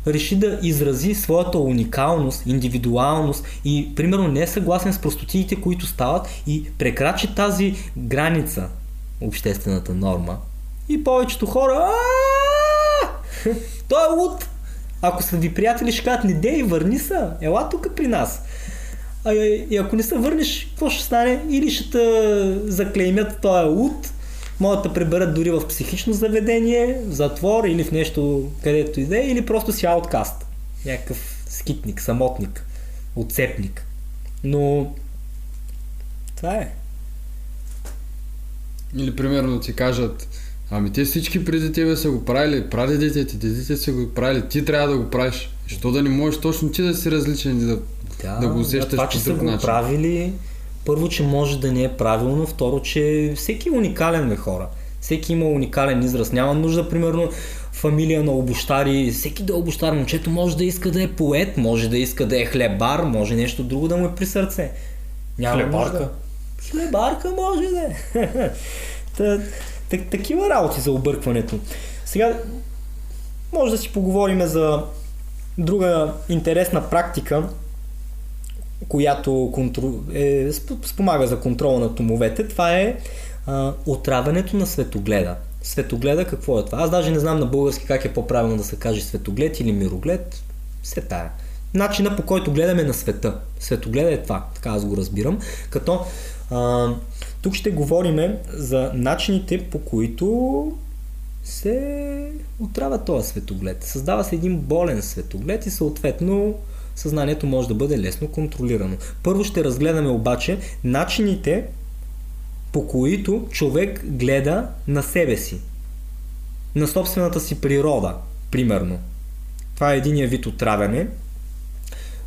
реши да изрази своята уникалност, индивидуалност и примерно не е съгласен с простотиите, които стават и прекрачи тази граница, обществената норма. И повечето хора «А-а-а! Той е луд! Ако са ви приятели, ще кажат, не дей, върни се, ела тук при нас. А, и ако не се върнеш, какво ще стане? Или ще те заклеймят, той е луд, могат да преберат дори в психично заведение, в затвор или в нещо където и да е, или просто си ауткаст. Някакъв скитник, самотник, отцепник. Но това е. Или примерно ти кажат, ами те всички преди тебе са го правили, прадедите ти, дедите са го правили, ти трябва да го правиш. Що да не можеш точно ти да си различен и да, да го усещаш това, по че са друг го начин. правили, първо, че може да не е правилно, второ, че всеки е уникален бе хора. Всеки има уникален израз. Няма нужда, примерно, фамилия на обощари. Всеки да е обощар. Момчето може да иска да е поет, може да иска да е хлебар, може нещо друго да му е при сърце. Няма Хлебарка? нужда. Хлебарка може да е. Та, так, такива работи за объркването. Сега, може да си поговорим за друга интересна практика, която контрол, е, сп- спомага за контрола на тумовете. Това е а, отравянето на светогледа. Светогледа какво е това? Аз даже не знам на български как е по-правилно да се каже светоглед или мироглед. Се тая. Начина по който гледаме на света. Светогледа е това, така аз го разбирам. Като а, тук ще говорим за начините по които се отрава този светоглед. Създава се един болен светоглед и съответно съзнанието може да бъде лесно контролирано. Първо ще разгледаме обаче начините по които човек гледа на себе си. На собствената си природа, примерно. Това е единия вид отравяне.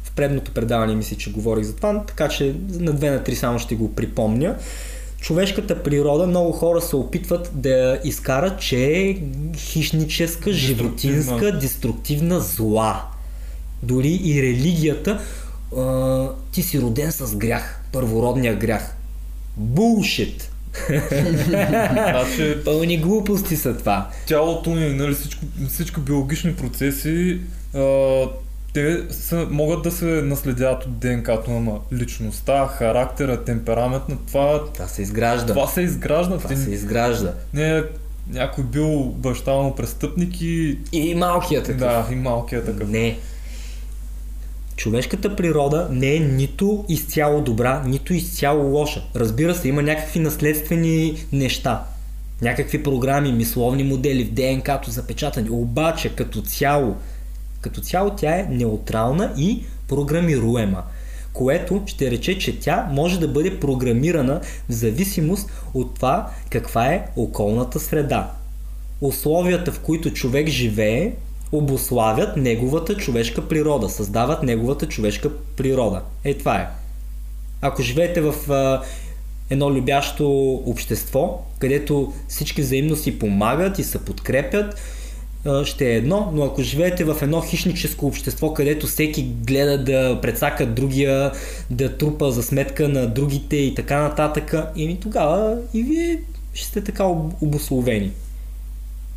В предното предаване мисля, че говорих за това, така че на две на три само ще го припомня. Човешката природа, много хора се опитват да изкарат, че е хищническа, животинска, деструктивна зла. Дори и религията, а, ти си роден с грях, първородния грях. Булшит! Значи Пълни глупости са това. тялото ни, нали, всичко, всички биологични процеси, а, те са, могат да се наследяват от ДНК-то на личността, характера, темперамент на това. Това се изгражда. Това се изгражда. Това Те- се изгражда. Не е някой бил баща му престъпник и... И малкият такъв. Да, и малкият такъв. Не. Човешката природа не е нито изцяло добра, нито изцяло лоша. Разбира се, има някакви наследствени неща. Някакви програми, мисловни модели в ДНК-то запечатани. Обаче, като цяло, като цяло тя е неутрална и програмируема. Което ще рече, че тя може да бъде програмирана в зависимост от това каква е околната среда условията, в които човек живее, обославят неговата човешка природа, създават неговата човешка природа. Е, това е. Ако живеете в а, едно любящо общество, където всички взаимно си помагат и се подкрепят, а, ще е едно, но ако живеете в едно хищническо общество, където всеки гледа да прецака другия, да трупа за сметка на другите и така нататък, еми тогава и вие ще сте така об- обословени.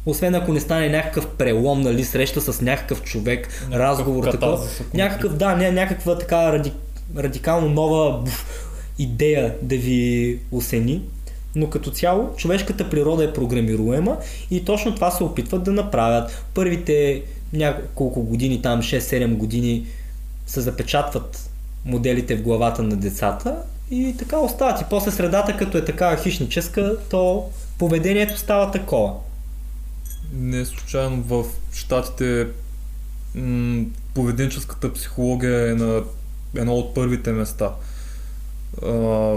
Освен ако не стане някакъв прелом, нали, среща с някакъв човек, Някакъв разговор, такова. Някакъв, да, не, някаква така ради, радикално нова буф, идея да ви осени. Но като цяло, човешката природа е програмируема и точно това се опитват да направят. Първите няколко години, там 6-7 години, се запечатват моделите в главата на децата и така остават. И после средата, като е такава хищническа, то поведението става такова. Не случайно в Штатите м- поведенческата психология е на едно от първите места. А,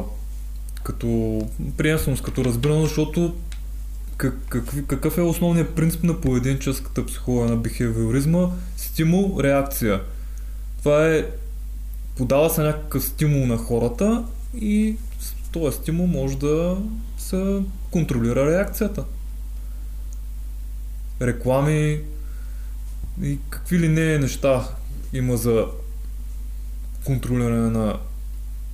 като приемственост, като разбиране, защото как, какъв е основният принцип на поведенческата психология на бихевиоризма? Стимул, реакция. Това е подава се някакъв стимул на хората и този стимул може да се контролира реакцията реклами и какви ли не неща има за контролиране на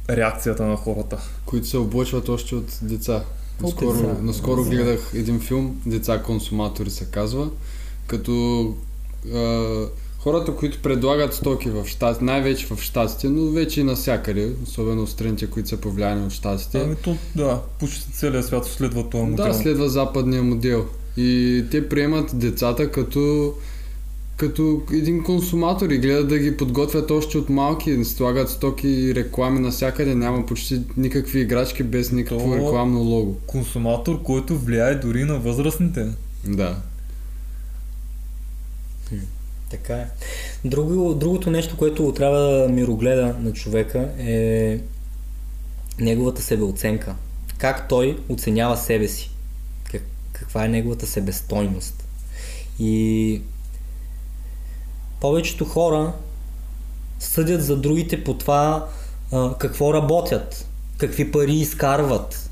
реакцията на хората. които се облъчват още от деца. От Наскоро, деца. наскоро Да. гледах един филм, Деца консуматори се казва, като а, хората, които предлагат стоки в щат, най-вече в щатите, но вече и навсякъде, особено страните, които са повлияни от щатите. Ами то, да, почти целият свят следва този модел. Да, следва западния модел. И те приемат децата като, като един консуматор и гледат да ги подготвят още от малки, слагат стоки и реклами навсякъде, няма почти никакви играчки без никакво То- рекламно лого. Консуматор, който влияе дори на възрастните. Да. Така е. Друго, другото нещо, което трябва да мирогледа на човека е неговата себеоценка. Как той оценява себе си. Как, каква е неговата себестойност. И повечето хора съдят за другите по това а, какво работят, какви пари изкарват,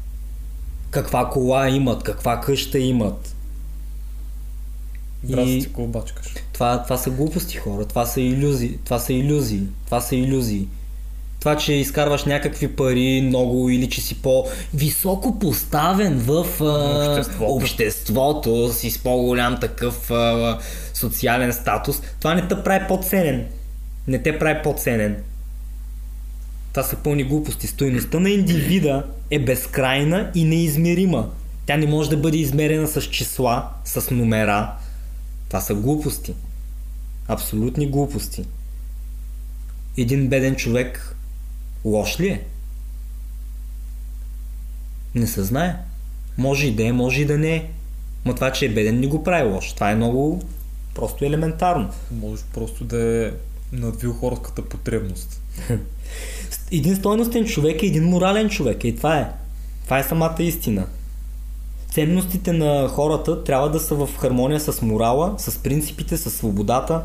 каква кола имат, каква къща имат. Здрасти, И- това, това са глупости хора, това са иллюзии, това са иллюзии, това са иллюзии. Това, че изкарваш някакви пари много или че си по-високо поставен в а, Обществото. обществото, си с по-голям такъв а, социален статус, това не те прави по-ценен. Не те прави по-ценен. Това са пълни глупости. Стойността на индивида е безкрайна и неизмерима. Тя не може да бъде измерена с числа, с номера. Това са глупости. Абсолютни глупости. Един беден човек лош ли е? Не се знае. Може и да е, може и да не е. Но това, че е беден, не го прави лош. Това е много просто елементарно. Може просто да е надвил хорската потребност. Един стойностен човек е един морален човек. И това е. Това е самата истина. Ценностите на хората трябва да са в хармония с морала, с принципите, с свободата.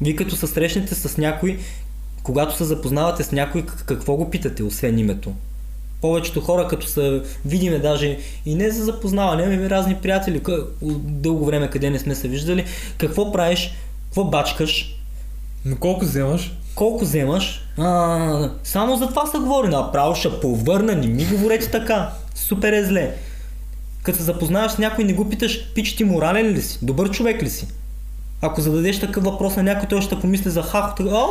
Вие като се срещнете с някой, когато се запознавате с някой, какво го питате, освен името? Повечето хора, като са видиме даже и не за запознаване, ами разни приятели, къ- дълго време къде не сме се виждали, какво правиш, какво бачкаш, Но колко вземаш? колко вземаш? А, само за това се говори. Направо ще повърна, не ми говорете така. Супер е зле. Като се запознаваш с някой, не го питаш, пич ти морален ли си? Добър човек ли си? Ако зададеш такъв въпрос на някой, той ще помисли за хах, а,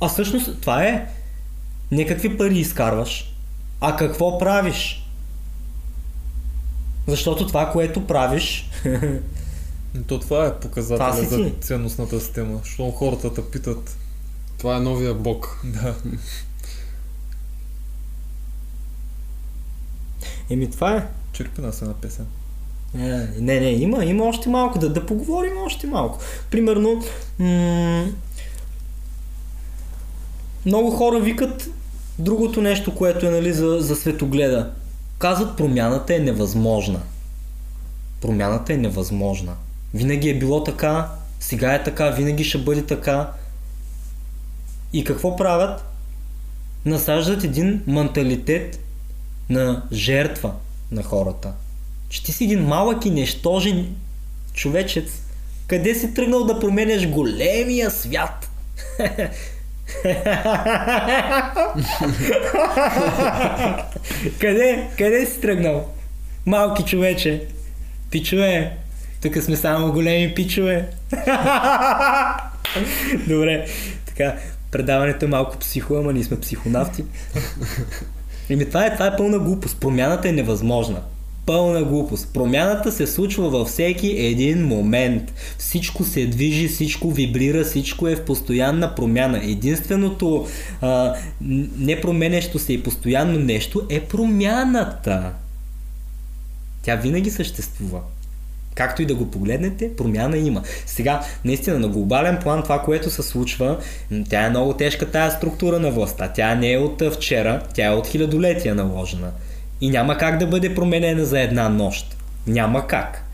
а всъщност това е. Не какви пари изкарваш, а какво правиш. Защото това, което правиш, То това е показателя Това си за ценностната система. Защото хората те питат. Това е новия бог. Да. еми това е. Черпи нас една песен. Е, Не, не, има, има още малко, да, да поговорим още малко. Примерно, м- много хора викат другото нещо, което е нали, за, за светогледа. Казват, промяната е невъзможна. Промяната е невъзможна. Винаги е било така, сега е така, винаги ще бъде така. И какво правят? Насаждат един менталитет на жертва на хората. Че ти си един малък и нещожен човечец. Къде си тръгнал да променяш големия свят? къде? Къде си тръгнал? Малки човече. Пичове. Тук сме само големи пичове. Добре. Така, предаването е малко психо, ама ние сме психонавти. Еми това е, това е пълна глупост. Промяната е невъзможна. Пълна глупост. Промяната се случва във всеки един момент. Всичко се движи, всичко вибрира, всичко е в постоянна промяна. Единственото а, н- непроменящо се и постоянно нещо е промяната. Тя винаги съществува. Както и да го погледнете, промяна има. Сега, наистина, на глобален план това, което се случва, тя е много тежка тая структура на властта. Тя не е от вчера, тя е от хилядолетия наложена. И няма как да бъде променена за една нощ. Няма как.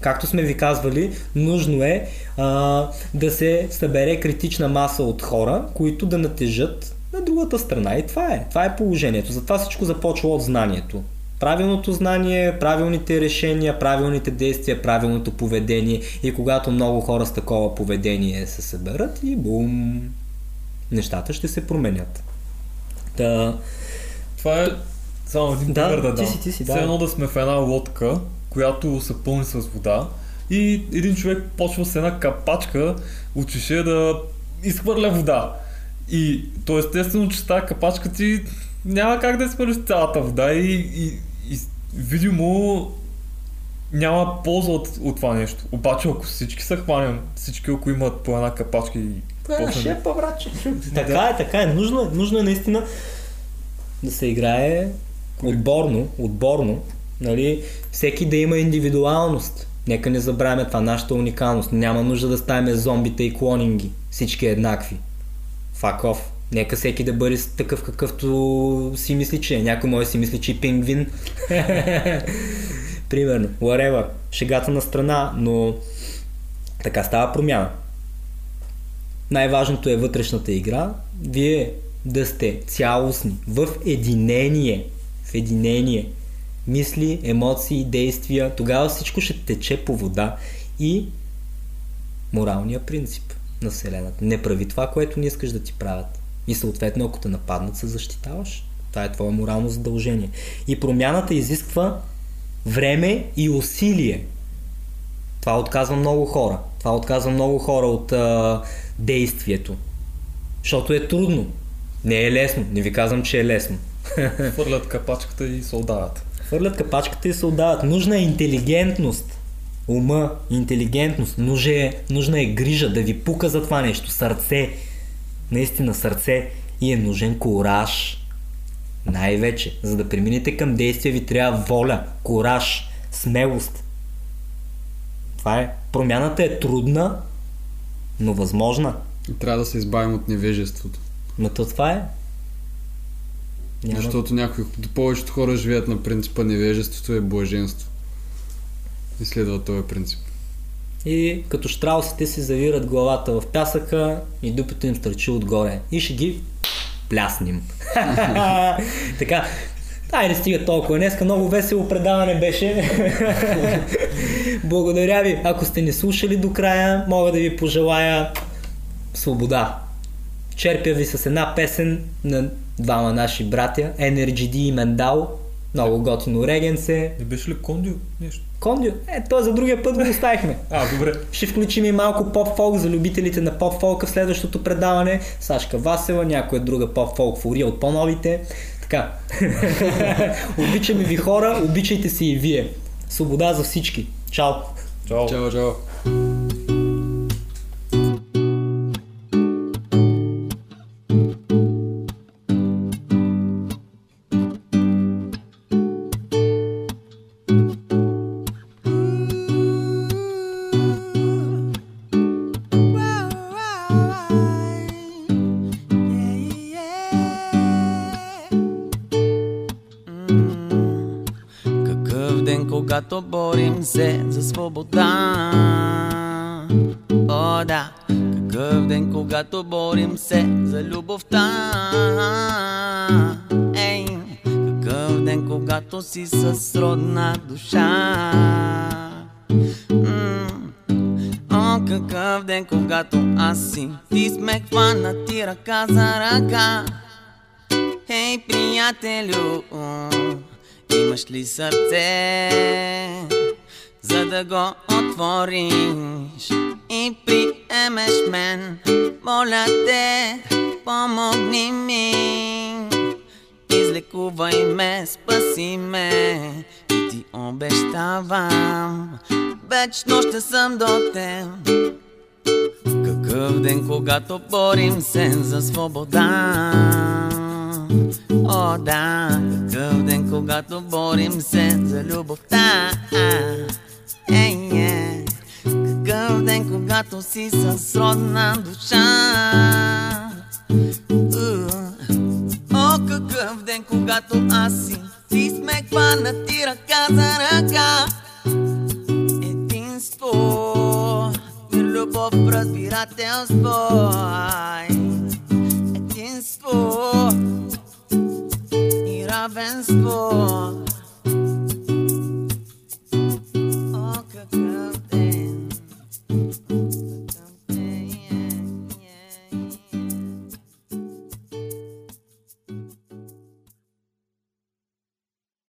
Както сме ви казвали, нужно е а, да се събере критична маса от хора, които да натежат на другата страна. И това е. Това е положението. Затова всичко започва от знанието. Правилното знание, правилните решения, правилните действия, правилното поведение. И когато много хора с такова поведение се съберат и бум, нещата ще се променят. Да, Това е само един Да, пример да ти дам. си, ти си, Все да. едно да сме в една лодка, която се пълни с вода и един човек почва с една капачка от чеше да изхвърля вода. И то естествено, че с тази капачка ти няма как да изхвърлиш цялата вода и, и, и видимо няма полза от, от това нещо. Обаче ако всички се хванем, всички ако имат по една капачка и Това е шепа, братче. Така е, така е. Нужно е, нужно е наистина да се играе отборно, отборно, нали, всеки да има индивидуалност. Нека не забравяме това, нашата уникалност. Няма нужда да ставаме зомбите и клонинги. Всички еднакви. Off. Нека всеки да бъде такъв какъвто си мисли, че е. Някой може си мисли, че е пингвин. Примерно. Whatever. Шегата на страна, но така става промяна. Най-важното е вътрешната игра. Вие да сте цялостни, в единение. Единение. Мисли, емоции, действия. Тогава всичко ще тече по вода и моралния принцип на Вселената. Не прави това, което не искаш да ти правят. И съответно, ако те нападнат, се защитаваш. Това е твое морално задължение. И промяната изисква време и усилие. Това отказва много хора. Това отказва много хора от а, действието. Защото е трудно. Не е лесно. Не ви казвам, че е лесно. хвърлят капачката и се отдават. Хвърлят капачката и се отдават. Нужна е интелигентност. Ума, интелигентност. Нужна е, нужна е грижа да ви пука за това нещо. Сърце. Наистина сърце. И е нужен кораж. Най-вече. За да преминете към действия ви трябва воля, кораж, смелост. Това е. Промяната е трудна, но възможна. И трябва да се избавим от невежеството. Но то това е. Няма... Защото някои, повечето хора живеят на принципа невежеството е блаженство. И следва този принцип. И като штраусите си завират главата в пясъка и дупето им стърчи отгоре. И ще ги пляснем. така, Айде стига толкова. Днеска много весело предаване беше. Благодаря ви. Ако сте ни слушали до края, мога да ви пожелая свобода. Черпя ви с една песен на двама наши братя, Energy D и Мендал. Много готино регенце. Не беше ли кондио нещо? Кондио, е, то за другия път го оставихме. А, добре. Ще включим и малко поп-фолк за любителите на поп-фолка в следващото предаване. Сашка Васева, някоя друга поп-фолк фурия от по-новите. Така. Обичаме ви хора, обичайте се и вие. Свобода за всички. Чао! Чао. Чао, чао. Когато борим се за свобода. О, да, какъв ден, когато борим се за любовта. Ей, какъв ден, когато си с родна душа. М, О, какъв ден, когато аз си ти сме хванати ръка за ръка. Хей, приятелю, имаш ли сърце, за да го отвориш и приемеш мен? Моля те, помогни ми, излекувай ме, спаси ме и ти обещавам, вечно ще съм до теб. Какъв ден, когато борим се за свобода. О, да, какъв ден, когато борим се за любовта. Ей, е. Какъв ден, когато си с родна душа. У. О, какъв ден, когато аз си ти сме хванати ръка за ръка. Единство, любов, разбирателство. Ай, ravensburg